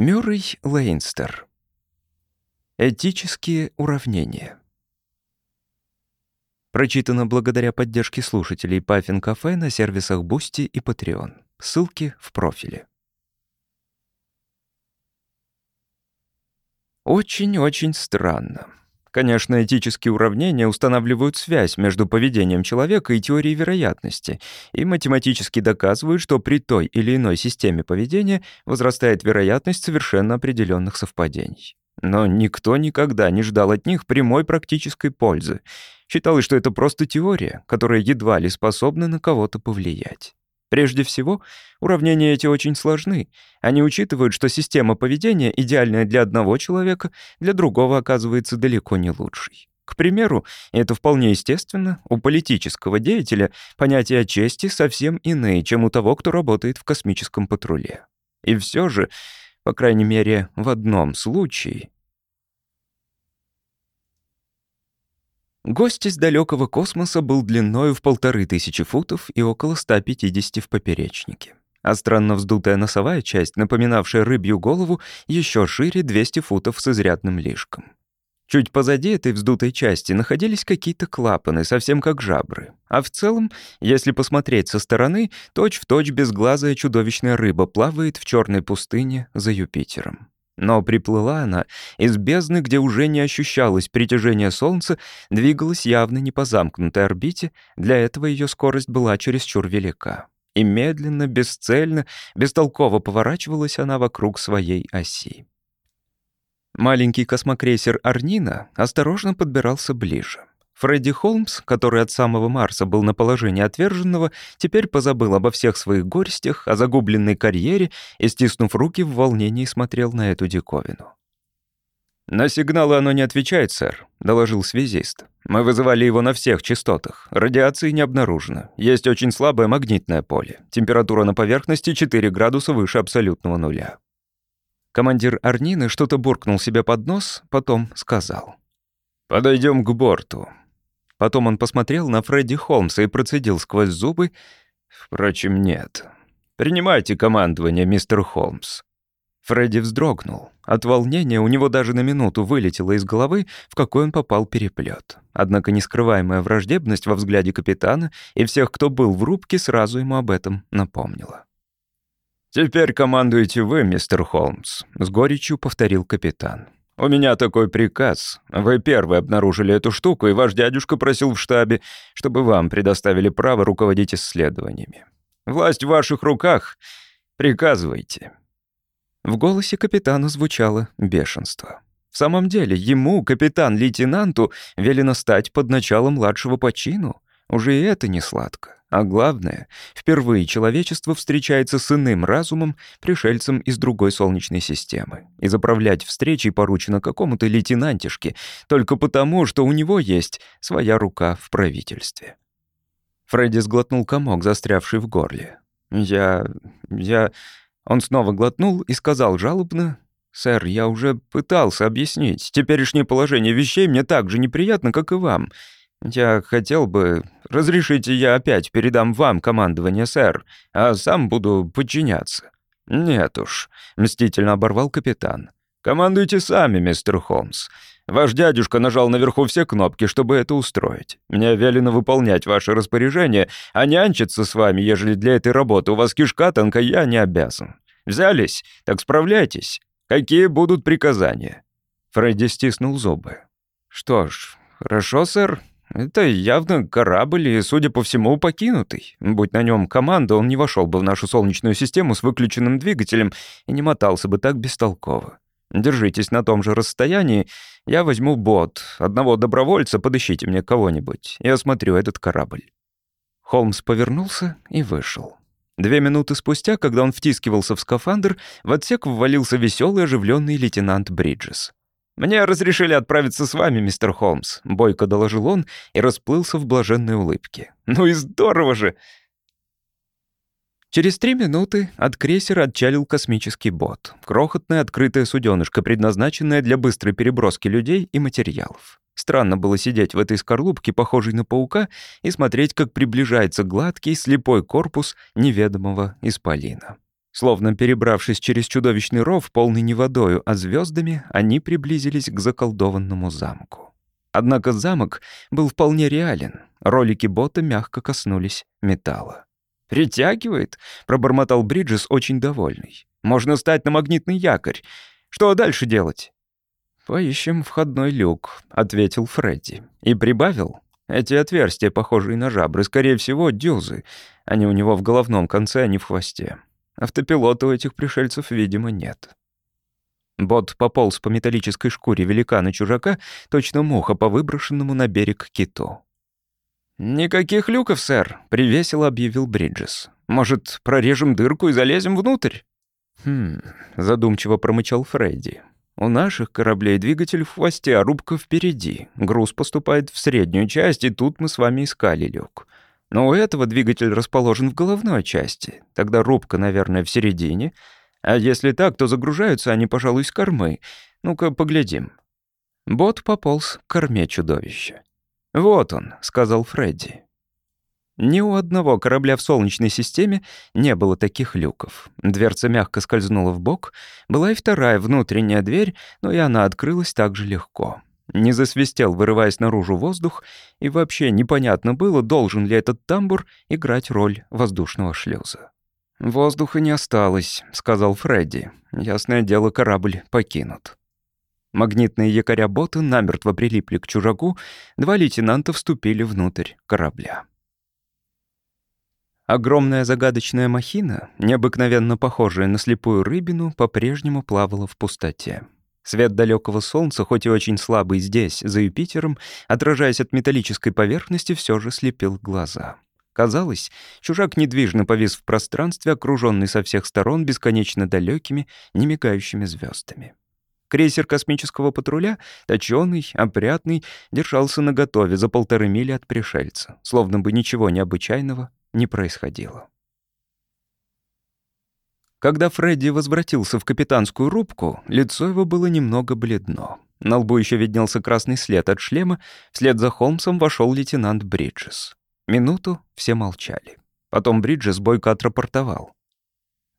Мюррей Лейнстер. Этические уравнения. Прочитано благодаря поддержке слушателей Паффин Кафе на сервисах Boosty и Patreon. Ссылки в профиле. Очень-очень странно. Конечно, этические уравнения устанавливают связь между поведением человека и теорией вероятности и математически доказывают, что при той или иной системе поведения возрастает вероятность совершенно определенных совпадений. Но никто никогда не ждал от них прямой практической пользы. Считалось, что это просто теория, которая едва ли способна на кого-то повлиять. Прежде всего, уравнения эти очень сложны. Они учитывают, что система поведения, идеальная для одного человека, для другого оказывается далеко не лучшей. К примеру, это вполне естественно, у политического деятеля понятия чести совсем иные, чем у того, кто работает в космическом патруле. И все же, по крайней мере, в одном случае, Гость из далекого космоса был длиною в полторы тысячи футов и около 150 в поперечнике. А странно вздутая носовая часть, напоминавшая рыбью голову, еще шире 200 футов с изрядным лишком. Чуть позади этой вздутой части находились какие-то клапаны, совсем как жабры. А в целом, если посмотреть со стороны, точь-в-точь безглазая чудовищная рыба плавает в черной пустыне за Юпитером. Но приплыла она из бездны, где уже не ощущалось притяжение Солнца, двигалась явно не по замкнутой орбите, для этого ее скорость была чересчур велика. И медленно, бесцельно, бестолково поворачивалась она вокруг своей оси. Маленький космокрейсер «Арнина» осторожно подбирался ближе. Фредди Холмс, который от самого Марса был на положении отверженного, теперь позабыл обо всех своих горестях, о загубленной карьере и, стиснув руки, в волнении смотрел на эту диковину. «На сигналы оно не отвечает, сэр», — доложил связист. «Мы вызывали его на всех частотах. Радиации не обнаружено. Есть очень слабое магнитное поле. Температура на поверхности 4 градуса выше абсолютного нуля». Командир Арнины что-то буркнул себе под нос, потом сказал. «Подойдем к борту. Потом он посмотрел на Фредди Холмса и процедил сквозь зубы. «Впрочем, нет. Принимайте командование, мистер Холмс». Фредди вздрогнул. От волнения у него даже на минуту вылетело из головы, в какой он попал переплет. Однако нескрываемая враждебность во взгляде капитана и всех, кто был в рубке, сразу ему об этом напомнила. «Теперь командуете вы, мистер Холмс», — с горечью повторил капитан. «У меня такой приказ. Вы первый обнаружили эту штуку, и ваш дядюшка просил в штабе, чтобы вам предоставили право руководить исследованиями. Власть в ваших руках. Приказывайте». В голосе капитана звучало бешенство. В самом деле, ему, капитан-лейтенанту, велено стать под началом младшего по чину. Уже и это не сладко. А главное, впервые человечество встречается с иным разумом, пришельцем из другой Солнечной системы. И заправлять встречей поручено какому-то лейтенантишке, только потому, что у него есть своя рука в правительстве. Фредди сглотнул комок, застрявший в горле. «Я... я...» Он снова глотнул и сказал жалобно, «Сэр, я уже пытался объяснить. Теперешнее положение вещей мне так же неприятно, как и вам. «Я хотел бы... Разрешите, я опять передам вам командование, сэр, а сам буду подчиняться». «Нет уж», — мстительно оборвал капитан. «Командуйте сами, мистер Холмс. Ваш дядюшка нажал наверху все кнопки, чтобы это устроить. Мне велено выполнять ваши распоряжения, а нянчиться с вами, ежели для этой работы у вас кишка тонка, я не обязан. Взялись? Так справляйтесь. Какие будут приказания?» Фредди стиснул зубы. «Что ж, хорошо, сэр. Это явно корабль и, судя по всему, покинутый. Будь на нем команда, он не вошел бы в нашу Солнечную систему с выключенным двигателем и не мотался бы так бестолково. Держитесь на том же расстоянии. Я возьму бот. Одного добровольца подыщите мне кого-нибудь. Я осмотрю этот корабль». Холмс повернулся и вышел. Две минуты спустя, когда он втискивался в скафандр, в отсек ввалился веселый оживленный лейтенант Бриджес. «Мне разрешили отправиться с вами, мистер Холмс», — бойко доложил он и расплылся в блаженной улыбке. «Ну и здорово же!» Через три минуты от крейсера отчалил космический бот. Крохотное открытое суденышко, предназначенное для быстрой переброски людей и материалов. Странно было сидеть в этой скорлупке, похожей на паука, и смотреть, как приближается гладкий, слепой корпус неведомого исполина. Словно перебравшись через чудовищный ров, полный не водою, а звездами, они приблизились к заколдованному замку. Однако замок был вполне реален. Ролики бота мягко коснулись металла. «Притягивает?» — пробормотал Бриджес, очень довольный. «Можно стать на магнитный якорь. Что дальше делать?» «Поищем входной люк», — ответил Фредди. И прибавил. «Эти отверстия, похожие на жабры, скорее всего, дюзы. Они у него в головном конце, а не в хвосте. Автопилота у этих пришельцев, видимо, нет». Бот пополз по металлической шкуре великана-чужака, точно муха по выброшенному на берег киту. «Никаких люков, сэр», — привесело объявил Бриджес. «Может, прорежем дырку и залезем внутрь?» «Хм...» — задумчиво промычал Фредди. «У наших кораблей двигатель в хвосте, а рубка впереди. Груз поступает в среднюю часть, и тут мы с вами искали люк. Но у этого двигатель расположен в головной части. Тогда рубка, наверное, в середине. А если так, то загружаются они, пожалуй, с кормы. Ну-ка, поглядим». Бот пополз к корме чудовища. «Вот он», — сказал Фредди. Ни у одного корабля в Солнечной системе не было таких люков. Дверца мягко скользнула в бок. Была и вторая внутренняя дверь, но и она открылась так же легко. Не засвистел, вырываясь наружу воздух, и вообще непонятно было, должен ли этот тамбур играть роль воздушного шлюза. «Воздуха не осталось», — сказал Фредди. «Ясное дело, корабль покинут». Магнитные якоря бота намертво прилипли к чужаку, два лейтенанта вступили внутрь корабля. Огромная загадочная махина, необыкновенно похожая на слепую рыбину, по-прежнему плавала в пустоте. Свет далекого солнца, хоть и очень слабый здесь, за Юпитером, отражаясь от металлической поверхности, все же слепил глаза. Казалось, чужак недвижно повис в пространстве, окруженный со всех сторон бесконечно далекими, немигающими звездами. Крейсер космического патруля, точёный, опрятный, держался наготове за полторы мили от пришельца, словно бы ничего необычайного не происходило. Когда Фредди возвратился в капитанскую рубку, лицо его было немного бледно. На лбу еще виднелся красный след от шлема, вслед за Холмсом вошел лейтенант Бриджес. Минуту все молчали. Потом Бриджес бойко отрапортовал.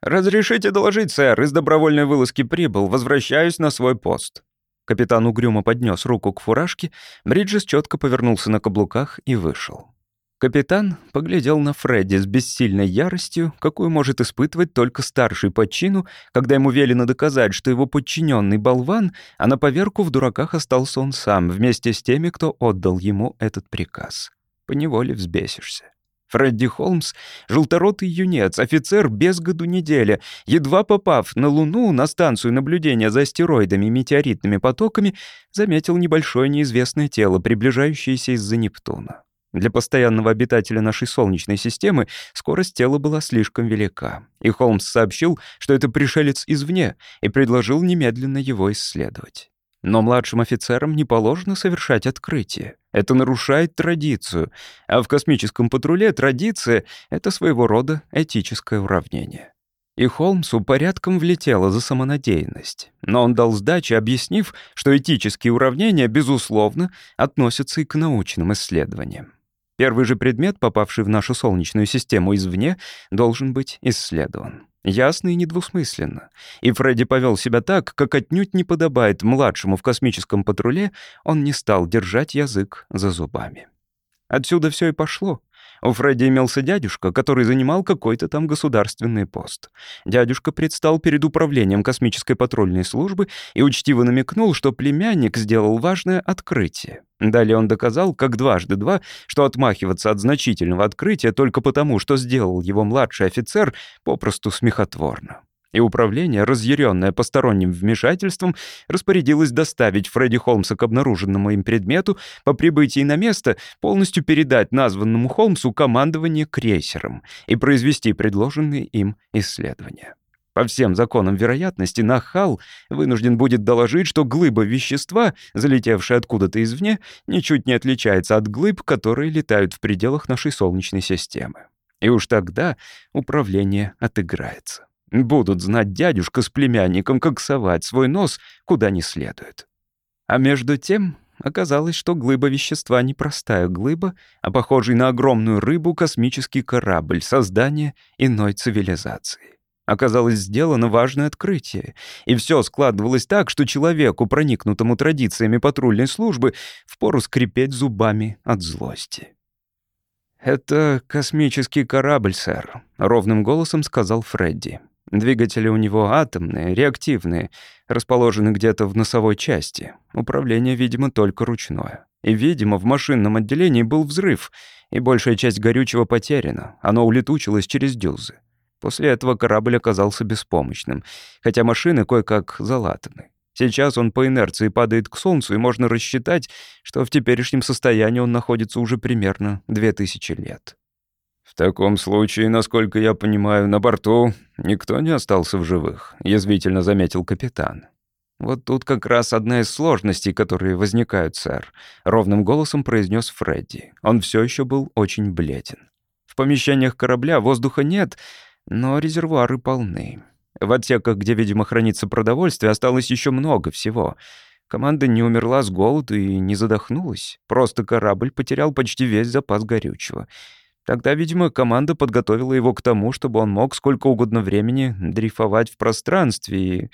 «Разрешите доложить, сэр, из добровольной вылазки прибыл, возвращаюсь на свой пост». Капитан угрюмо поднес руку к фуражке, Бриджес четко повернулся на каблуках и вышел. Капитан поглядел на Фредди с бессильной яростью, какую может испытывать только старший по чину, когда ему велено доказать, что его подчиненный болван, а на поверку в дураках остался он сам, вместе с теми, кто отдал ему этот приказ. Поневоле взбесишься. Фредди Холмс, желторотый юнец, офицер без году неделя, едва попав на Луну на станцию наблюдения за астероидами и метеоритными потоками, заметил небольшое неизвестное тело, приближающееся из-за Нептуна. Для постоянного обитателя нашей Солнечной системы скорость тела была слишком велика, и Холмс сообщил, что это пришелец извне, и предложил немедленно его исследовать. Но младшим офицерам не положено совершать открытие. Это нарушает традицию. А в космическом патруле традиция — это своего рода этическое уравнение. И Холмсу порядком влетело за самонадеянность. Но он дал сдачи, объяснив, что этические уравнения, безусловно, относятся и к научным исследованиям. Первый же предмет, попавший в нашу Солнечную систему извне, должен быть исследован. Ясно и недвусмысленно. И Фредди повел себя так, как отнюдь не подобает младшему в космическом патруле, он не стал держать язык за зубами. Отсюда все и пошло. У Фредди имелся дядюшка, который занимал какой-то там государственный пост. Дядюшка предстал перед управлением космической патрульной службы и учтиво намекнул, что племянник сделал важное открытие. Далее он доказал, как дважды два, что отмахиваться от значительного открытия только потому, что сделал его младший офицер, попросту смехотворно и управление, разъяренное посторонним вмешательством, распорядилось доставить Фредди Холмса к обнаруженному им предмету, по прибытии на место полностью передать названному Холмсу командование крейсером и произвести предложенные им исследования. По всем законам вероятности Нахал вынужден будет доложить, что глыба вещества, залетевшая откуда-то извне, ничуть не отличается от глыб, которые летают в пределах нашей Солнечной системы. И уж тогда управление отыграется. Будут знать дядюшка с племянником, как совать свой нос куда не следует. А между тем оказалось, что глыба вещества не простая глыба, а похожий на огромную рыбу космический корабль создания иной цивилизации. Оказалось, сделано важное открытие. И все складывалось так, что человеку, проникнутому традициями патрульной службы, впору скрипеть зубами от злости. «Это космический корабль, сэр», — ровным голосом сказал Фредди. Двигатели у него атомные, реактивные, расположены где-то в носовой части. Управление, видимо, только ручное. И, видимо, в машинном отделении был взрыв, и большая часть горючего потеряна. Оно улетучилось через дюзы. После этого корабль оказался беспомощным, хотя машины кое-как залатаны. Сейчас он по инерции падает к Солнцу, и можно рассчитать, что в теперешнем состоянии он находится уже примерно 2000 лет. «В таком случае, насколько я понимаю, на борту никто не остался в живых», — язвительно заметил капитан. «Вот тут как раз одна из сложностей, которые возникают, сэр», — ровным голосом произнес Фредди. Он все еще был очень бледен. «В помещениях корабля воздуха нет, но резервуары полны. В отсеках, где, видимо, хранится продовольствие, осталось еще много всего. Команда не умерла с голоду и не задохнулась. Просто корабль потерял почти весь запас горючего. Тогда, видимо, команда подготовила его к тому, чтобы он мог сколько угодно времени дрейфовать в пространстве, и...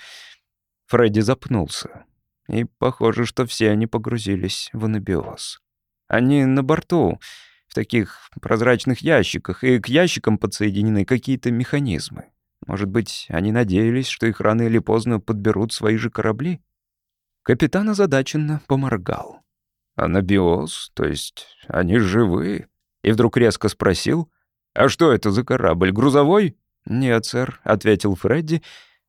Фредди запнулся. И похоже, что все они погрузились в анабиоз. Они на борту, в таких прозрачных ящиках, и к ящикам подсоединены какие-то механизмы. Может быть, они надеялись, что их рано или поздно подберут свои же корабли? Капитан озадаченно поморгал. «Анабиоз? То есть они живы?» И вдруг резко спросил, «А что это за корабль, грузовой?» «Нет, сэр», — ответил Фредди.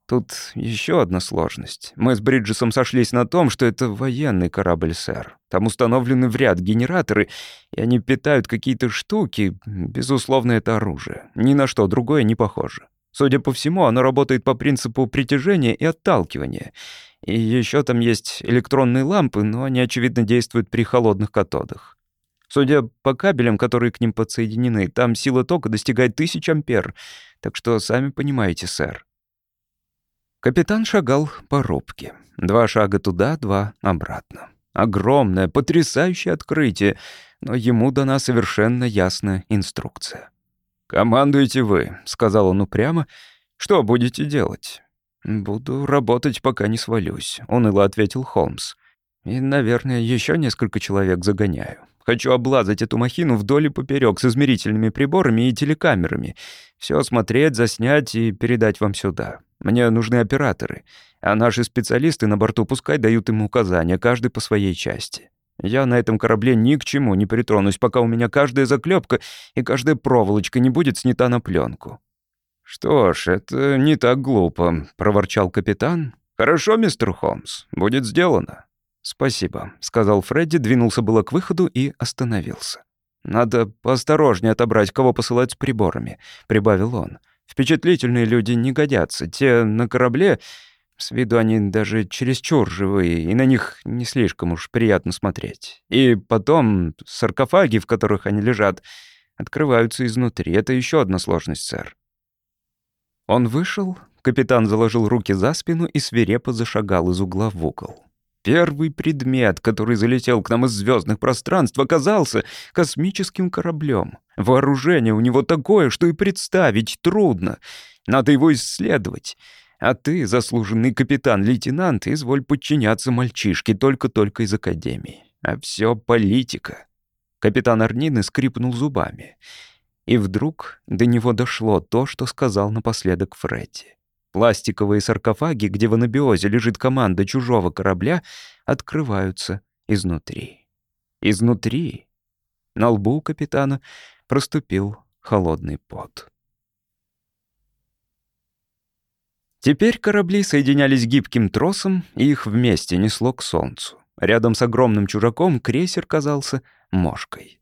«Тут еще одна сложность. Мы с Бриджесом сошлись на том, что это военный корабль, сэр. Там установлены в ряд генераторы, и они питают какие-то штуки. Безусловно, это оружие. Ни на что другое не похоже. Судя по всему, оно работает по принципу притяжения и отталкивания. И еще там есть электронные лампы, но они, очевидно, действуют при холодных катодах. Судя по кабелям, которые к ним подсоединены, там сила тока достигает тысяч ампер. Так что сами понимаете, сэр. Капитан шагал по рубке. Два шага туда, два обратно. Огромное, потрясающее открытие, но ему дана совершенно ясная инструкция. «Командуете вы», — сказал он упрямо. «Что будете делать?» «Буду работать, пока не свалюсь», — уныло ответил Холмс. «И, наверное, еще несколько человек загоняю. Хочу облазать эту махину вдоль и поперек с измерительными приборами и телекамерами. Все осмотреть, заснять и передать вам сюда. Мне нужны операторы, а наши специалисты на борту пускай дают им указания, каждый по своей части. Я на этом корабле ни к чему не притронусь, пока у меня каждая заклепка и каждая проволочка не будет снята на пленку. «Что ж, это не так глупо», — проворчал капитан. «Хорошо, мистер Холмс, будет сделано». «Спасибо», — сказал Фредди, двинулся было к выходу и остановился. «Надо поосторожнее отобрать, кого посылать с приборами», — прибавил он. «Впечатлительные люди не годятся. Те на корабле с виду они даже чересчур живые, и на них не слишком уж приятно смотреть. И потом саркофаги, в которых они лежат, открываются изнутри. Это еще одна сложность, сэр. Он вышел, капитан заложил руки за спину и свирепо зашагал из угла в угол. Первый предмет, который залетел к нам из звездных пространств, оказался космическим кораблем. Вооружение у него такое, что и представить трудно. Надо его исследовать. А ты, заслуженный капитан-лейтенант, изволь подчиняться мальчишке только-только из академии. А все политика». Капитан Арнины скрипнул зубами. И вдруг до него дошло то, что сказал напоследок Фредди. Пластиковые саркофаги, где в анабиозе лежит команда чужого корабля, открываются изнутри. Изнутри. На лбу капитана проступил холодный пот. Теперь корабли соединялись гибким тросом, и их вместе несло к солнцу. Рядом с огромным чужаком крейсер казался мошкой.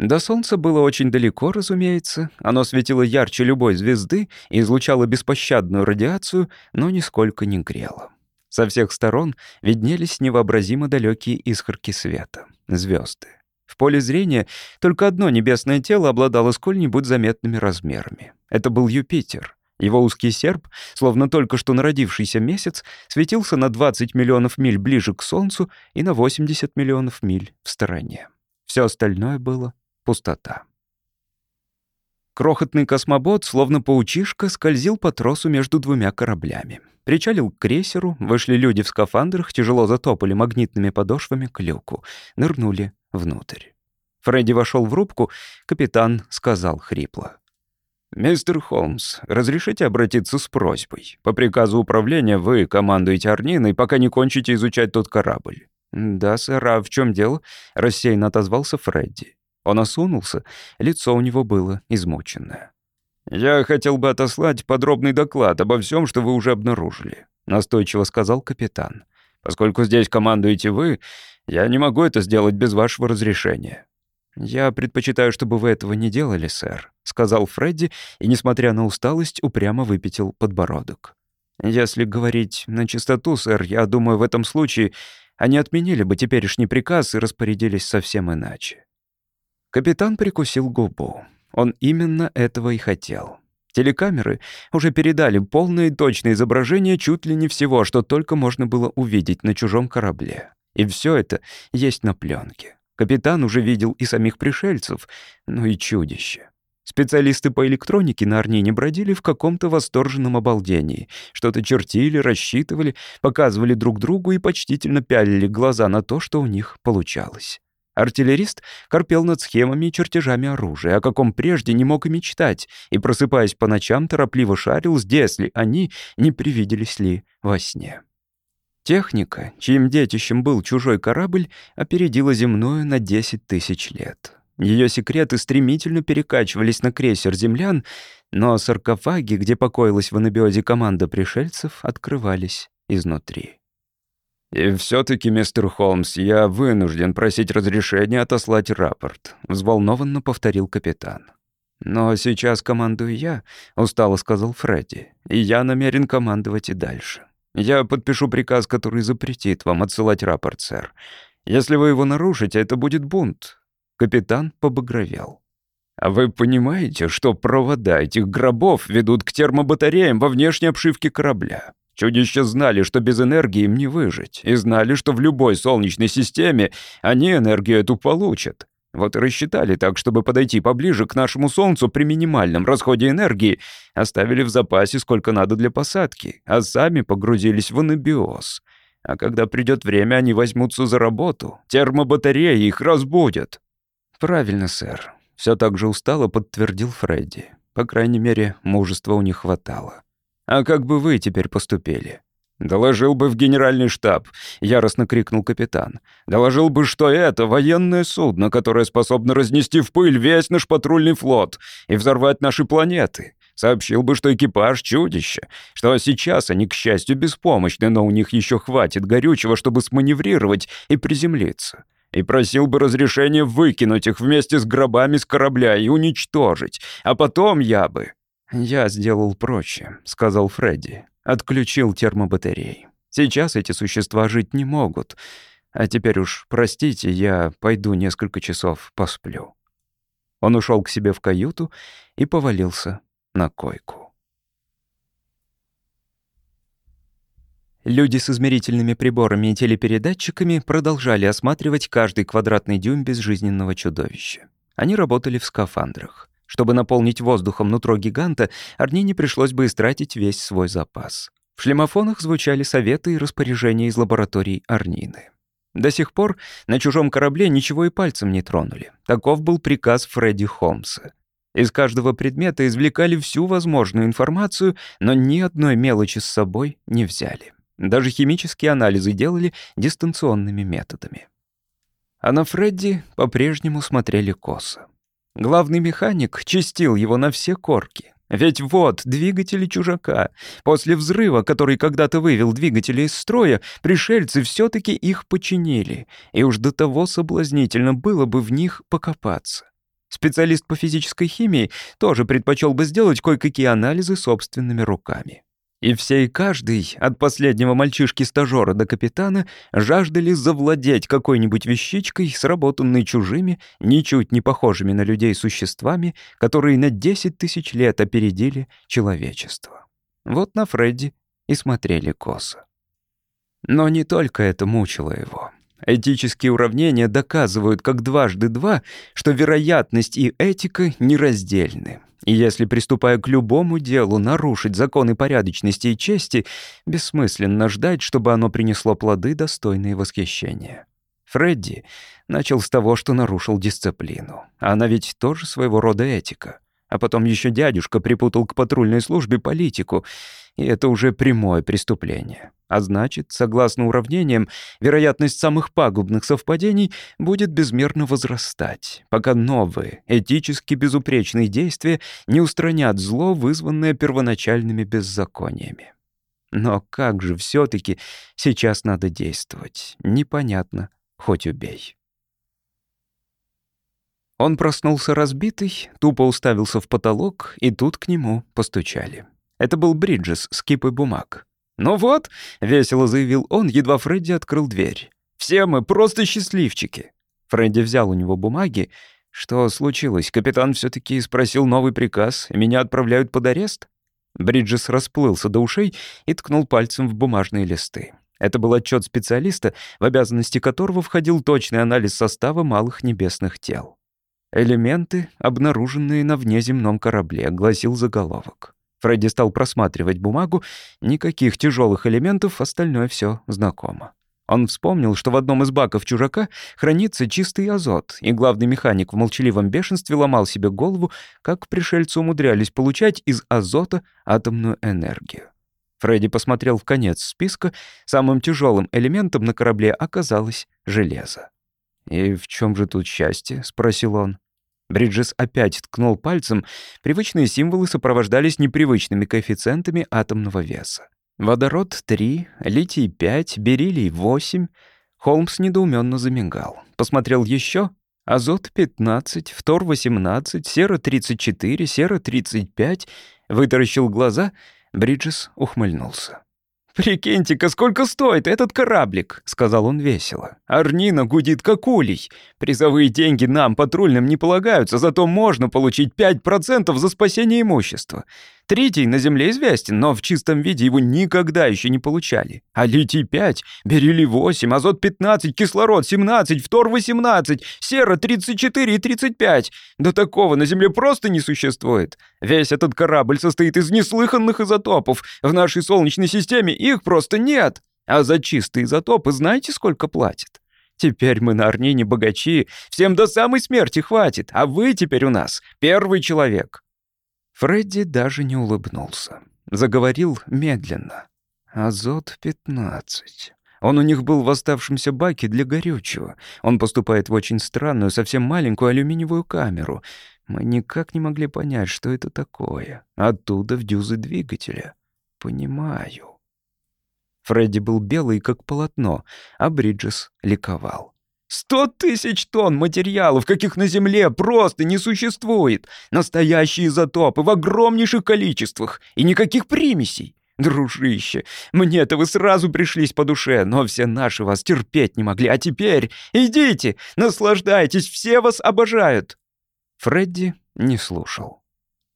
До солнца было очень далеко, разумеется. Оно светило ярче любой звезды и излучало беспощадную радиацию, но нисколько не грело. Со всех сторон виднелись невообразимо далекие искорки света — звезды. В поле зрения только одно небесное тело обладало сколь-нибудь заметными размерами. Это был Юпитер — его узкий серп, словно только что народившийся месяц, светился на 20 миллионов миль ближе к Солнцу и на 80 миллионов миль в стороне. Все остальное было пустота. Крохотный космобот, словно паучишка, скользил по тросу между двумя кораблями. Причалил к крейсеру, вышли люди в скафандрах, тяжело затопали магнитными подошвами к люку, нырнули внутрь. Фредди вошел в рубку, капитан сказал хрипло. «Мистер Холмс, разрешите обратиться с просьбой? По приказу управления вы командуете Арниной, пока не кончите изучать тот корабль». «Да, сэр, а в чем дело?» — рассеянно отозвался Фредди. Он осунулся, лицо у него было измученное. «Я хотел бы отослать подробный доклад обо всем, что вы уже обнаружили», — настойчиво сказал капитан. «Поскольку здесь командуете вы, я не могу это сделать без вашего разрешения». «Я предпочитаю, чтобы вы этого не делали, сэр», — сказал Фредди, и, несмотря на усталость, упрямо выпятил подбородок. «Если говорить на чистоту, сэр, я думаю, в этом случае они отменили бы теперешний приказ и распорядились совсем иначе». Капитан прикусил губу. Он именно этого и хотел. Телекамеры уже передали полное и точное изображение чуть ли не всего, что только можно было увидеть на чужом корабле. И все это есть на пленке. Капитан уже видел и самих пришельцев, ну и чудище. Специалисты по электронике на Арнине бродили в каком-то восторженном обалдении. Что-то чертили, рассчитывали, показывали друг другу и почтительно пялили глаза на то, что у них получалось. Артиллерист корпел над схемами и чертежами оружия, о каком прежде не мог и мечтать, и, просыпаясь по ночам, торопливо шарил, здесь ли они, не привиделись ли во сне. Техника, чьим детищем был чужой корабль, опередила земную на 10 тысяч лет. Ее секреты стремительно перекачивались на крейсер землян, но саркофаги, где покоилась в анабиозе команда пришельцев, открывались изнутри. «И все-таки, мистер Холмс, я вынужден просить разрешения отослать рапорт», — взволнованно повторил капитан. «Но сейчас командую я», — устало сказал Фредди, «и я намерен командовать и дальше. Я подпишу приказ, который запретит вам отсылать рапорт, сэр. Если вы его нарушите, это будет бунт». Капитан побагровел. «А вы понимаете, что провода этих гробов ведут к термобатареям во внешней обшивке корабля? Чудища знали, что без энергии им не выжить, и знали, что в любой солнечной системе они энергию эту получат. Вот и рассчитали так, чтобы подойти поближе к нашему Солнцу при минимальном расходе энергии, оставили в запасе сколько надо для посадки, а сами погрузились в анабиоз. А когда придет время, они возьмутся за работу. Термобатареи их разбудят. Правильно, сэр. Все так же устало подтвердил Фредди. По крайней мере, мужества у них хватало. А как бы вы теперь поступили?» «Доложил бы в генеральный штаб», — яростно крикнул капитан. «Доложил бы, что это военное судно, которое способно разнести в пыль весь наш патрульный флот и взорвать наши планеты. Сообщил бы, что экипаж — чудище, что сейчас они, к счастью, беспомощны, но у них еще хватит горючего, чтобы сманеврировать и приземлиться. И просил бы разрешения выкинуть их вместе с гробами с корабля и уничтожить. А потом я бы...» «Я сделал проще», — сказал Фредди. «Отключил термобатареи. Сейчас эти существа жить не могут. А теперь уж, простите, я пойду несколько часов посплю». Он ушел к себе в каюту и повалился на койку. Люди с измерительными приборами и телепередатчиками продолжали осматривать каждый квадратный дюйм безжизненного чудовища. Они работали в скафандрах. Чтобы наполнить воздухом нутро гиганта, Арнине пришлось бы истратить весь свой запас. В шлемофонах звучали советы и распоряжения из лабораторий Арнины. До сих пор на чужом корабле ничего и пальцем не тронули. Таков был приказ Фредди Холмса. Из каждого предмета извлекали всю возможную информацию, но ни одной мелочи с собой не взяли. Даже химические анализы делали дистанционными методами. А на Фредди по-прежнему смотрели косо. Главный механик чистил его на все корки. Ведь вот двигатели чужака. После взрыва, который когда-то вывел двигатели из строя, пришельцы все-таки их починили. И уж до того соблазнительно было бы в них покопаться. Специалист по физической химии тоже предпочел бы сделать кое-какие анализы собственными руками. И все и каждый, от последнего мальчишки-стажера до капитана, жаждали завладеть какой-нибудь вещичкой, сработанной чужими, ничуть не похожими на людей существами, которые на 10 тысяч лет опередили человечество. Вот на Фредди и смотрели косо. Но не только это мучило его. Этические уравнения доказывают, как дважды два, что вероятность и этика нераздельны. И если, приступая к любому делу, нарушить законы порядочности и чести, бессмысленно ждать, чтобы оно принесло плоды, достойные восхищения. Фредди начал с того, что нарушил дисциплину. Она ведь тоже своего рода этика. А потом еще дядюшка припутал к патрульной службе политику, и это уже прямое преступление. А значит, согласно уравнениям, вероятность самых пагубных совпадений будет безмерно возрастать, пока новые, этически безупречные действия не устранят зло, вызванное первоначальными беззакониями. Но как же все таки сейчас надо действовать? Непонятно, хоть убей. Он проснулся разбитый, тупо уставился в потолок, и тут к нему постучали. Это был Бриджес с кипой бумаг. «Ну вот», — весело заявил он, едва Фредди открыл дверь. «Все мы просто счастливчики». Фредди взял у него бумаги. «Что случилось? Капитан все таки спросил новый приказ, меня отправляют под арест?» Бриджес расплылся до ушей и ткнул пальцем в бумажные листы. Это был отчет специалиста, в обязанности которого входил точный анализ состава малых небесных тел. «Элементы, обнаруженные на внеземном корабле», — гласил заголовок. Фредди стал просматривать бумагу. Никаких тяжелых элементов, остальное все знакомо. Он вспомнил, что в одном из баков чужака хранится чистый азот, и главный механик в молчаливом бешенстве ломал себе голову, как пришельцы умудрялись получать из азота атомную энергию. Фредди посмотрел в конец списка. Самым тяжелым элементом на корабле оказалось железо. «И в чем же тут счастье?» — спросил он. Бриджес опять ткнул пальцем. Привычные символы сопровождались непривычными коэффициентами атомного веса. Водород — 3, литий — 5, бериллий — 8. Холмс недоуменно замигал. Посмотрел еще. Азот — 15, фтор — 18, сера — 34, сера — 35. Вытаращил глаза. Бриджес ухмыльнулся. «Прикиньте-ка, сколько стоит этот кораблик!» — сказал он весело. «Арнина гудит как улей. Призовые деньги нам, патрульным, не полагаются, зато можно получить 5% за спасение имущества. Третий на Земле известен, но в чистом виде его никогда еще не получали. А литий-5, бериллий-8, азот-15, кислород-17, фтор-18, сера-34 и 35. Да такого на Земле просто не существует. Весь этот корабль состоит из неслыханных изотопов. В нашей Солнечной системе их просто нет. А за чистые изотопы знаете, сколько платят? Теперь мы на Арнине богачи, всем до самой смерти хватит, а вы теперь у нас первый человек. Фредди даже не улыбнулся. Заговорил медленно. «Азот-15. Он у них был в оставшемся баке для горючего. Он поступает в очень странную, совсем маленькую алюминиевую камеру. Мы никак не могли понять, что это такое. Оттуда в дюзы двигателя. Понимаю». Фредди был белый, как полотно, а Бриджес ликовал. Сто тысяч тонн материалов, каких на Земле просто не существует. Настоящие изотопы в огромнейших количествах. И никаких примесей. Дружище, мне-то вы сразу пришлись по душе, но все наши вас терпеть не могли. А теперь идите, наслаждайтесь, все вас обожают. Фредди не слушал.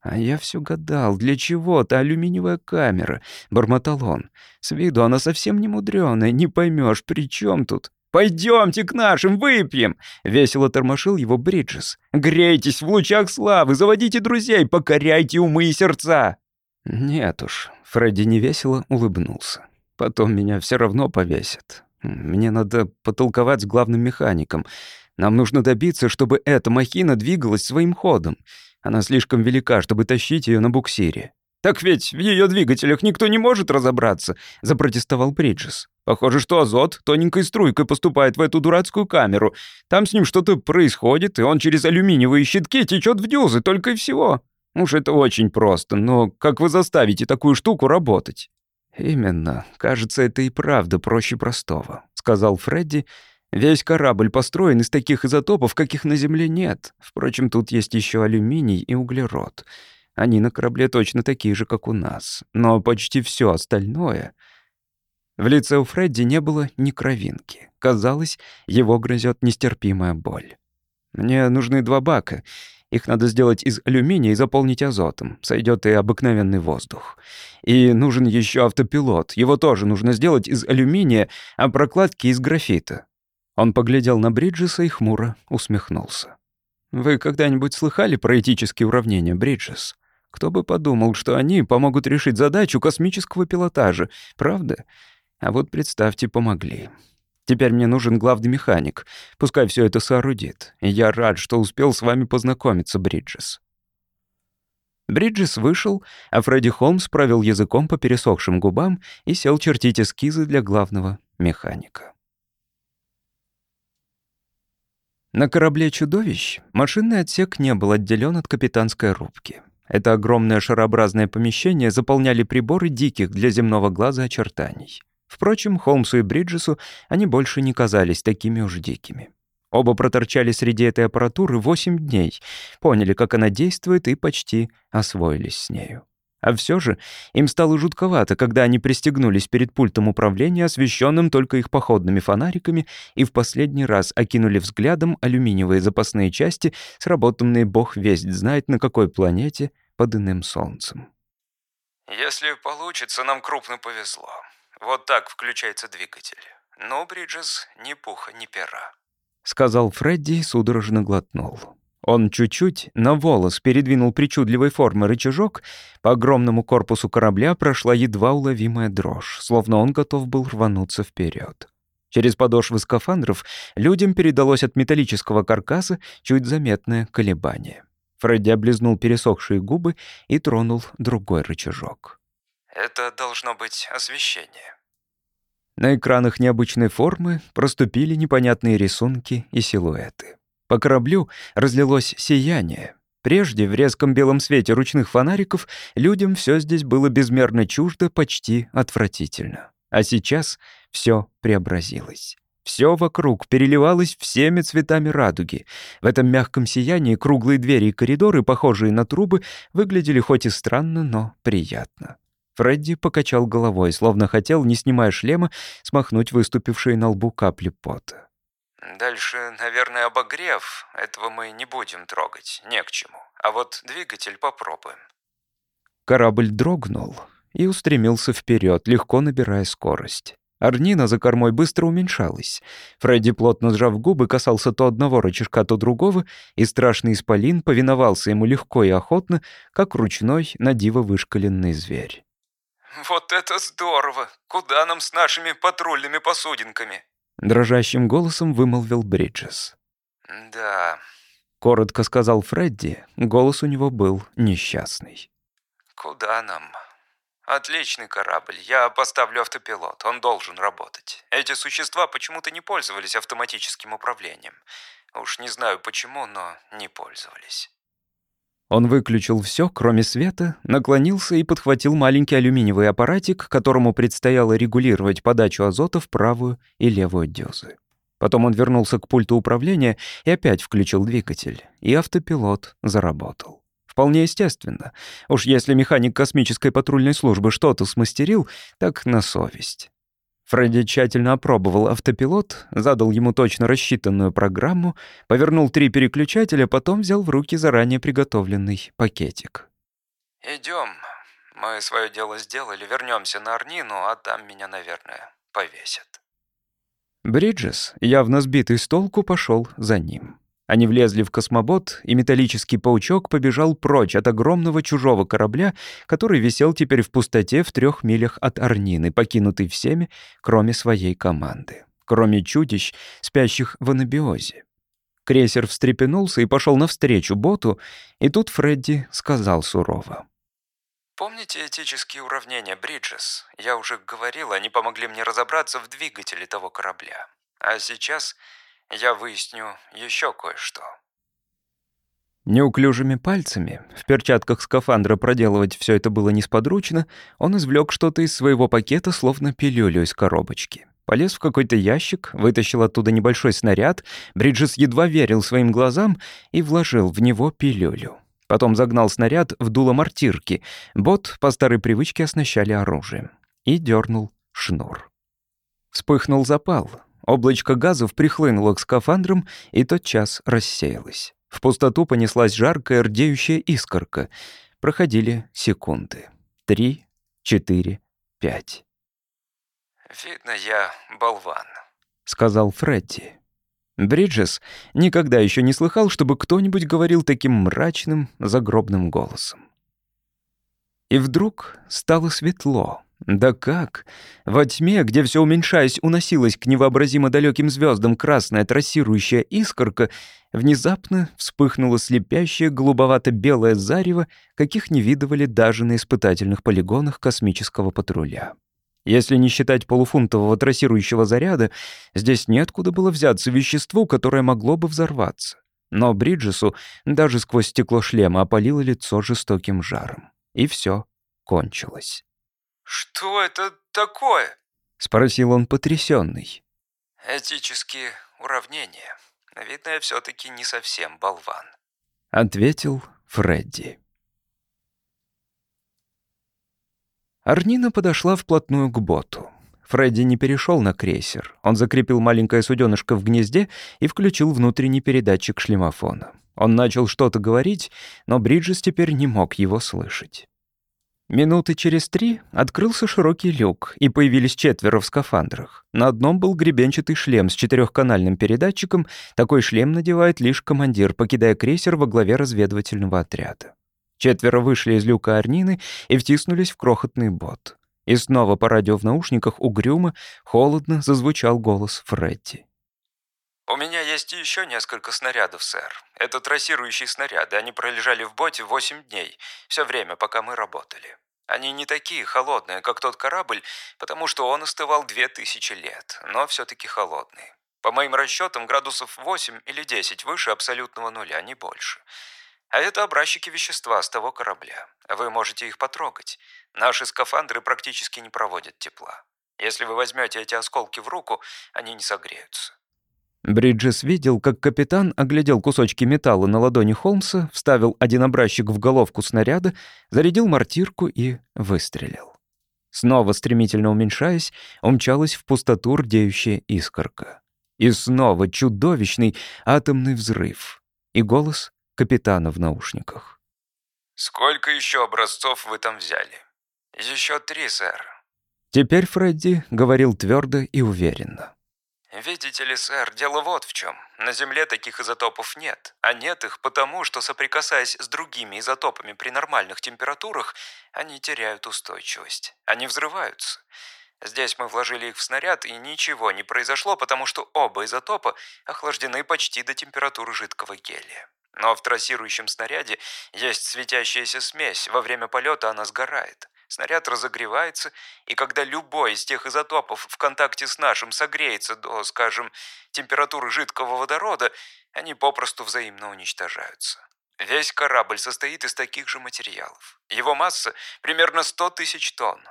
«А я все гадал, для чего та алюминиевая камера?» — бормотал он. «С виду она совсем не мудреная, не поймешь, при чем тут?» «Пойдемте к нашим, выпьем!» — весело тормошил его Бриджес. «Грейтесь в лучах славы, заводите друзей, покоряйте умы и сердца!» «Нет уж», — Фредди невесело улыбнулся. «Потом меня все равно повесят. Мне надо потолковать с главным механиком. Нам нужно добиться, чтобы эта махина двигалась своим ходом. Она слишком велика, чтобы тащить ее на буксире». «Так ведь в ее двигателях никто не может разобраться», — запротестовал Бриджес. Похоже, что азот тоненькой струйкой поступает в эту дурацкую камеру. Там с ним что-то происходит, и он через алюминиевые щитки течет в дюзы, только и всего. Уж это очень просто, но как вы заставите такую штуку работать? Именно. Кажется, это и правда проще простого, сказал Фредди. Весь корабль построен из таких изотопов, каких на Земле нет. Впрочем, тут есть еще алюминий и углерод. Они на корабле точно такие же, как у нас. Но почти все остальное в лице у Фредди не было ни кровинки. Казалось, его грызет нестерпимая боль. «Мне нужны два бака. Их надо сделать из алюминия и заполнить азотом. Сойдет и обыкновенный воздух. И нужен еще автопилот. Его тоже нужно сделать из алюминия, а прокладки из графита». Он поглядел на Бриджеса и хмуро усмехнулся. «Вы когда-нибудь слыхали про этические уравнения, Бриджес? Кто бы подумал, что они помогут решить задачу космического пилотажа, правда? А вот представьте, помогли. Теперь мне нужен главный механик. Пускай все это соорудит. И я рад, что успел с вами познакомиться, Бриджес». Бриджес вышел, а Фредди Холмс провел языком по пересохшим губам и сел чертить эскизы для главного механика. На корабле «Чудовищ» машинный отсек не был отделен от капитанской рубки. Это огромное шарообразное помещение заполняли приборы диких для земного глаза очертаний. Впрочем, Холмсу и Бриджесу они больше не казались такими уж дикими. Оба проторчали среди этой аппаратуры восемь дней, поняли, как она действует, и почти освоились с нею. А все же им стало жутковато, когда они пристегнулись перед пультом управления, освещенным только их походными фонариками, и в последний раз окинули взглядом алюминиевые запасные части, сработанные бог весть знает на какой планете под иным солнцем. «Если получится, нам крупно повезло. Вот так включается двигатель. Но, Бриджес, ни пуха, ни пера», — сказал Фредди и судорожно глотнул. Он чуть-чуть на волос передвинул причудливой формы рычажок, по огромному корпусу корабля прошла едва уловимая дрожь, словно он готов был рвануться вперед. Через подошвы скафандров людям передалось от металлического каркаса чуть заметное колебание. Фредди облизнул пересохшие губы и тронул другой рычажок. «Это должно быть освещение». На экранах необычной формы проступили непонятные рисунки и силуэты. По кораблю разлилось сияние. Прежде, в резком белом свете ручных фонариков, людям все здесь было безмерно чуждо, почти отвратительно. А сейчас все преобразилось. Все вокруг переливалось всеми цветами радуги. В этом мягком сиянии круглые двери и коридоры, похожие на трубы, выглядели хоть и странно, но приятно. Фредди покачал головой, словно хотел, не снимая шлема, смахнуть выступившие на лбу капли пота. Дальше, наверное, обогрев. Этого мы не будем трогать, не к чему. А вот двигатель попробуем. Корабль дрогнул и устремился вперед, легко набирая скорость. Арнина за кормой быстро уменьшалась. Фредди, плотно сжав губы, касался то одного рычажка, то другого, и страшный исполин повиновался ему легко и охотно, как ручной, надиво вышкаленный зверь. «Вот это здорово! Куда нам с нашими патрульными посудинками?» Дрожащим голосом вымолвил Бриджес. «Да», — коротко сказал Фредди. Голос у него был несчастный. «Куда нам?» «Отличный корабль. Я поставлю автопилот. Он должен работать. Эти существа почему-то не пользовались автоматическим управлением. Уж не знаю почему, но не пользовались». Он выключил все, кроме света, наклонился и подхватил маленький алюминиевый аппаратик, которому предстояло регулировать подачу азота в правую и левую дёзы. Потом он вернулся к пульту управления и опять включил двигатель, и автопилот заработал. Вполне естественно. Уж если механик космической патрульной службы что-то смастерил, так на совесть. Фредди тщательно опробовал автопилот, задал ему точно рассчитанную программу, повернул три переключателя, потом взял в руки заранее приготовленный пакетик. «Идем. Мы свое дело сделали, вернемся на Арнину, а там меня, наверное, повесят». Бриджес, явно сбитый с толку, пошел за ним. Они влезли в космобот, и металлический паучок побежал прочь от огромного чужого корабля, который висел теперь в пустоте в трех милях от Арнины, покинутый всеми, кроме своей команды, кроме чудищ, спящих в анабиозе. Крейсер встрепенулся и пошел навстречу боту, и тут Фредди сказал сурово. «Помните этические уравнения, Бриджес? Я уже говорил, они помогли мне разобраться в двигателе того корабля. А сейчас я выясню еще кое-что». Неуклюжими пальцами, в перчатках скафандра проделывать все это было несподручно, он извлек что-то из своего пакета, словно пилюлю из коробочки. Полез в какой-то ящик, вытащил оттуда небольшой снаряд, Бриджес едва верил своим глазам и вложил в него пилюлю. Потом загнал снаряд в дуло мортирки, бот по старой привычке оснащали оружием, и дернул шнур. Вспыхнул запал, Облачко газов прихлынуло к скафандрам и тотчас рассеялось. В пустоту понеслась жаркая рдеющая искорка. Проходили секунды. Три, четыре, пять. «Видно, я болван», — сказал Фредди. Бриджес никогда еще не слыхал, чтобы кто-нибудь говорил таким мрачным, загробным голосом. И вдруг стало светло. Да как? Во тьме, где все уменьшаясь, уносилась к невообразимо далеким звездам красная трассирующая искорка, внезапно вспыхнуло слепящее голубовато-белое зарево, каких не видывали даже на испытательных полигонах космического патруля. Если не считать полуфунтового трассирующего заряда, здесь неоткуда было взяться веществу, которое могло бы взорваться. Но Бриджесу даже сквозь стекло шлема опалило лицо жестоким жаром. И все кончилось. «Что это такое?» — спросил он потрясенный. «Этические уравнения. Видно, я все-таки не совсем болван», — ответил Фредди. Арнина подошла вплотную к боту. Фредди не перешел на крейсер. Он закрепил маленькое суденышко в гнезде и включил внутренний передатчик шлемофона. Он начал что-то говорить, но Бриджес теперь не мог его слышать. Минуты через три открылся широкий люк, и появились четверо в скафандрах. На одном был гребенчатый шлем с четырехканальным передатчиком. Такой шлем надевает лишь командир, покидая крейсер во главе разведывательного отряда. Четверо вышли из люка Арнины и втиснулись в крохотный бот. И снова по радио в наушниках угрюмо, холодно зазвучал голос Фредди. «У меня есть еще несколько снарядов, сэр. Это трассирующие снаряды. Они пролежали в боте 8 дней, все время, пока мы работали. Они не такие холодные, как тот корабль, потому что он остывал 2000 лет, но все-таки холодные. По моим расчетам, градусов 8 или 10 выше абсолютного нуля, не больше. А это образчики вещества с того корабля. Вы можете их потрогать. Наши скафандры практически не проводят тепла. Если вы возьмете эти осколки в руку, они не согреются. Бриджес видел, как капитан оглядел кусочки металла на ладони Холмса, вставил один образчик в головку снаряда, зарядил мортирку и выстрелил. Снова, стремительно уменьшаясь, умчалась в пустоту рдеющая искорка. И снова чудовищный атомный взрыв. И голос капитана в наушниках. «Сколько еще образцов вы там взяли?» «Еще три, сэр». Теперь Фредди говорил твердо и уверенно. «Видите ли, сэр, дело вот в чем. На Земле таких изотопов нет. А нет их потому, что, соприкасаясь с другими изотопами при нормальных температурах, они теряют устойчивость. Они взрываются. Здесь мы вложили их в снаряд, и ничего не произошло, потому что оба изотопа охлаждены почти до температуры жидкого гелия. Но в трассирующем снаряде есть светящаяся смесь. Во время полета она сгорает. Снаряд разогревается, и когда любой из тех изотопов в контакте с нашим согреется до, скажем, температуры жидкого водорода, они попросту взаимно уничтожаются. Весь корабль состоит из таких же материалов. Его масса примерно 100 тысяч тонн.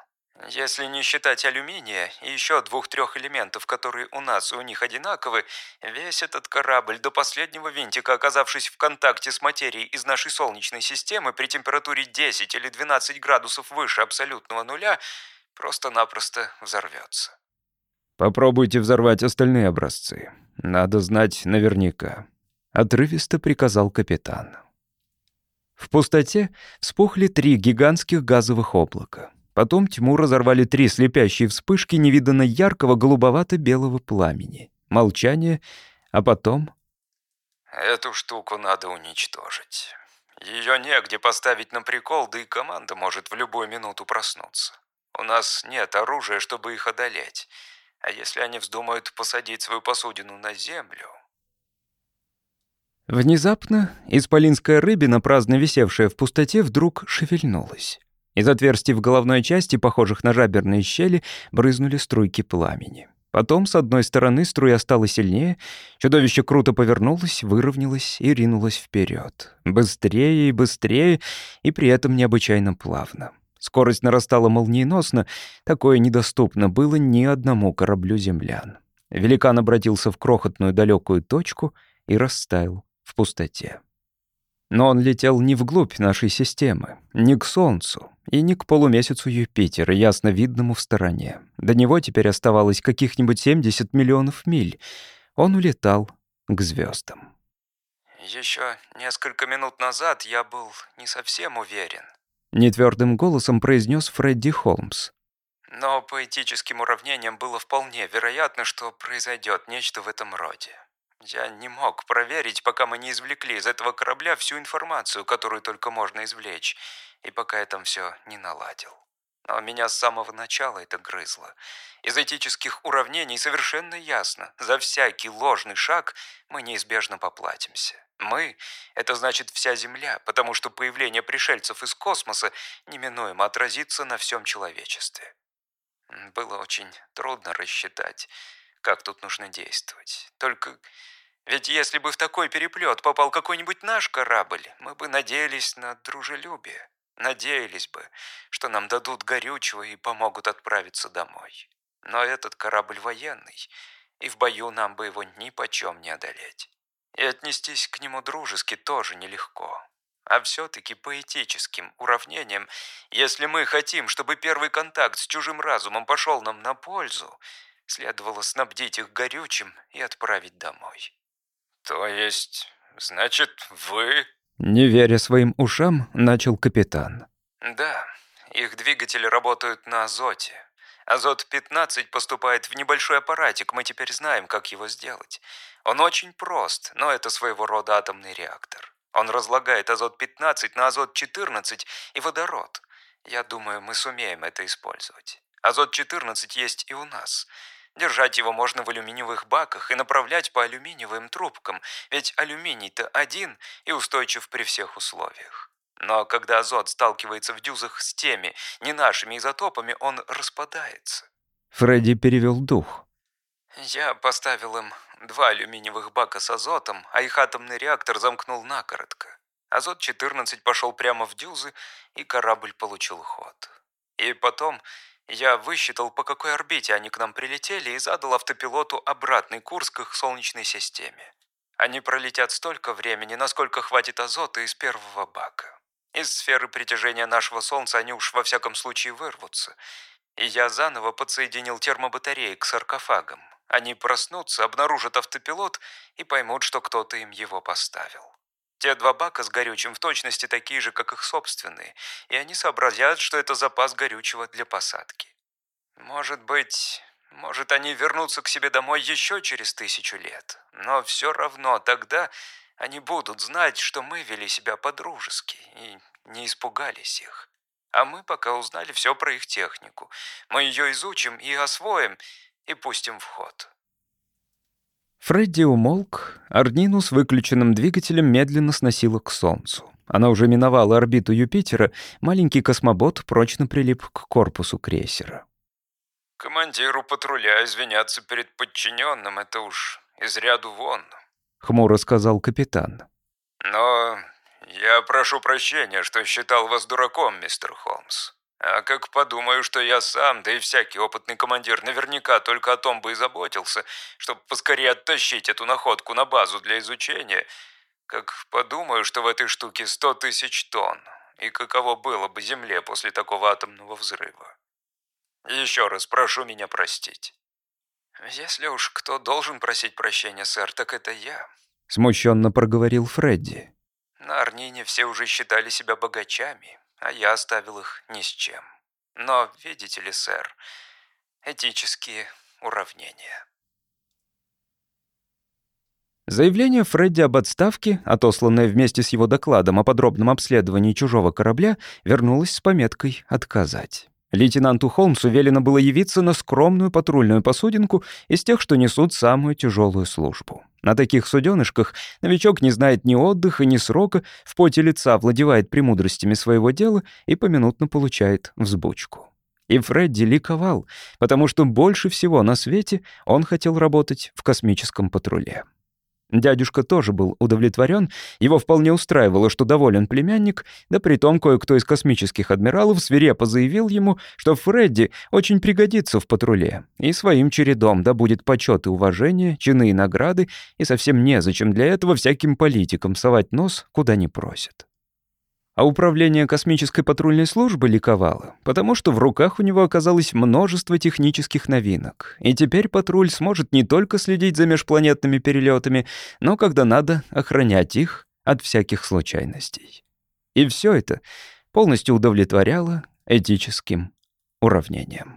Если не считать алюминия и еще двух-трех элементов, которые у нас и у них одинаковы, весь этот корабль до последнего винтика, оказавшись в контакте с материей из нашей Солнечной системы при температуре 10 или 12 градусов выше абсолютного нуля, просто-напросто взорвется. Попробуйте взорвать остальные образцы. Надо знать наверняка. Отрывисто приказал капитан. В пустоте вспухли три гигантских газовых облака. Потом тьму разорвали три слепящие вспышки невиданно яркого голубовато-белого пламени. Молчание, а потом... «Эту штуку надо уничтожить. Ее негде поставить на прикол, да и команда может в любую минуту проснуться. У нас нет оружия, чтобы их одолеть. А если они вздумают посадить свою посудину на землю...» Внезапно исполинская рыбина, праздно висевшая в пустоте, вдруг шевельнулась. Из отверстий в головной части, похожих на жаберные щели, брызнули струйки пламени. Потом с одной стороны струя стала сильнее, чудовище круто повернулось, выровнялось и ринулось вперед. Быстрее и быстрее, и при этом необычайно плавно. Скорость нарастала молниеносно, такое недоступно было ни одному кораблю землян. Великан обратился в крохотную далекую точку и растаял в пустоте. Но он летел не вглубь нашей системы, не к Солнцу и не к полумесяцу Юпитера, ясно видному в стороне. До него теперь оставалось каких-нибудь 70 миллионов миль. Он улетал к звездам. Еще несколько минут назад я был не совсем уверен. Нетвердым голосом произнес Фредди Холмс. Но по этическим уравнениям было вполне вероятно, что произойдет нечто в этом роде. Я не мог проверить, пока мы не извлекли из этого корабля всю информацию, которую только можно извлечь, и пока я там все не наладил. Но меня с самого начала это грызло. Из этических уравнений совершенно ясно, за всякий ложный шаг мы неизбежно поплатимся. Мы — это значит вся Земля, потому что появление пришельцев из космоса неминуемо отразится на всем человечестве. Было очень трудно рассчитать, как тут нужно действовать. Только ведь если бы в такой переплет попал какой-нибудь наш корабль, мы бы надеялись на дружелюбие. Надеялись бы, что нам дадут горючего и помогут отправиться домой. Но этот корабль военный, и в бою нам бы его ни почем не одолеть. И отнестись к нему дружески тоже нелегко. А все-таки по этическим уравнениям, если мы хотим, чтобы первый контакт с чужим разумом пошел нам на пользу, следовало снабдить их горючим и отправить домой. «То есть, значит, вы...» Не веря своим ушам, начал капитан. «Да, их двигатели работают на азоте. Азот-15 поступает в небольшой аппаратик, мы теперь знаем, как его сделать. Он очень прост, но это своего рода атомный реактор. Он разлагает азот-15 на азот-14 и водород. Я думаю, мы сумеем это использовать. Азот-14 есть и у нас. Держать его можно в алюминиевых баках и направлять по алюминиевым трубкам, ведь алюминий-то один и устойчив при всех условиях. Но когда азот сталкивается в дюзах с теми, не нашими изотопами, он распадается. Фредди перевел дух. Я поставил им два алюминиевых бака с азотом, а их атомный реактор замкнул накоротко. Азот-14 пошел прямо в дюзы, и корабль получил ход. И потом я высчитал, по какой орбите они к нам прилетели, и задал автопилоту обратный курс к их Солнечной системе. Они пролетят столько времени, насколько хватит азота из первого бака. Из сферы притяжения нашего Солнца они уж во всяком случае вырвутся. И я заново подсоединил термобатареи к саркофагам. Они проснутся, обнаружат автопилот и поймут, что кто-то им его поставил. Те два бака с горючим в точности такие же, как их собственные, и они сообразят, что это запас горючего для посадки. Может быть, может они вернутся к себе домой еще через тысячу лет, но все равно тогда они будут знать, что мы вели себя по-дружески и не испугались их. А мы пока узнали все про их технику. Мы ее изучим и освоим, и пустим в ход. Фредди умолк, Арнину с выключенным двигателем медленно сносило к Солнцу. Она уже миновала орбиту Юпитера, маленький космобот прочно прилип к корпусу крейсера. «Командиру патруля извиняться перед подчиненным — это уж из ряду вон», — хмуро сказал капитан. «Но я прошу прощения, что считал вас дураком, мистер Холмс. А как подумаю, что я сам, да и всякий опытный командир наверняка только о том бы и заботился, чтобы поскорее оттащить эту находку на базу для изучения, как подумаю, что в этой штуке сто тысяч тонн, и каково было бы Земле после такого атомного взрыва. Еще раз прошу меня простить. Если уж кто должен просить прощения, сэр, так это я. Смущенно проговорил Фредди. На Арнине все уже считали себя богачами, а я оставил их ни с чем. Но, видите ли, сэр, этические уравнения. Заявление Фредди об отставке, отосланное вместе с его докладом о подробном обследовании чужого корабля, вернулось с пометкой «Отказать». Лейтенанту Холмсу велено было явиться на скромную патрульную посудинку из тех, что несут самую тяжелую службу. На таких суденышках новичок не знает ни отдыха, ни срока, в поте лица владевает премудростями своего дела и поминутно получает взбучку. И Фредди ликовал, потому что больше всего на свете он хотел работать в космическом патруле. Дядюшка тоже был удовлетворен, его вполне устраивало, что доволен племянник, да притом кое-кто из космических адмиралов свирепо заявил ему, что Фредди очень пригодится в патруле, и своим чередом да будет почет и уважение, чины и награды, и совсем незачем для этого всяким политикам совать нос, куда не просят. А управление космической патрульной службы ликовало, потому что в руках у него оказалось множество технических новинок. И теперь патруль сможет не только следить за межпланетными перелетами, но, когда надо, охранять их от всяких случайностей. И все это полностью удовлетворяло этическим уравнением.